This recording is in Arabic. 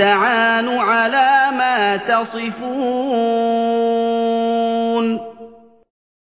المستعان على ما تصفون